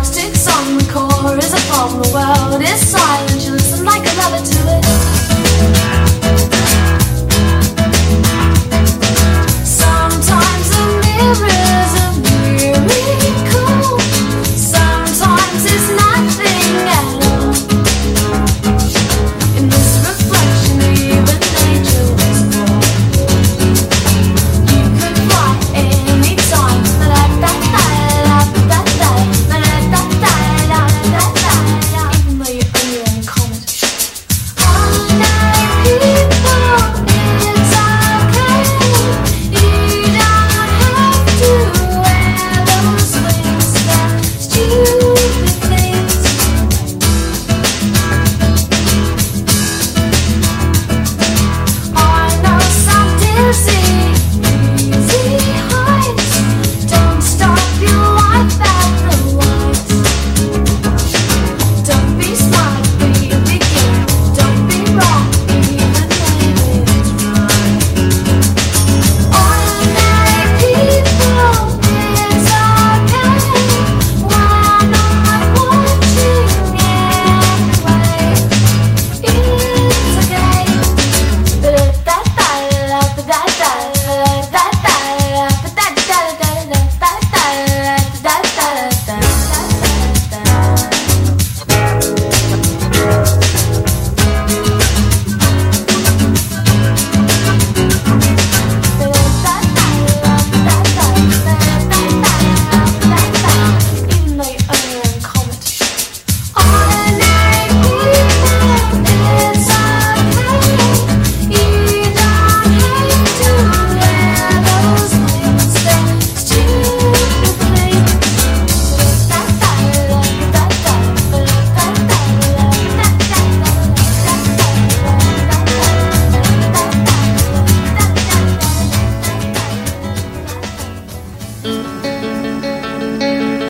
chopsticks on the core is upon the world is silent.